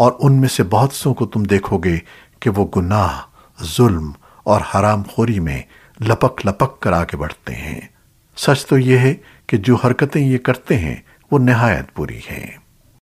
اور ان میں سے بہت سو کو تم دیکھو گے کہ وہ گناہ، ظلم اور حرام خوری میں لپک لپک کر آگے بڑھتے ہیں۔ سچ تو یہ ہے کہ جو حرکتیں یہ کرتے ہیں، وہ نہایت بری ہیں۔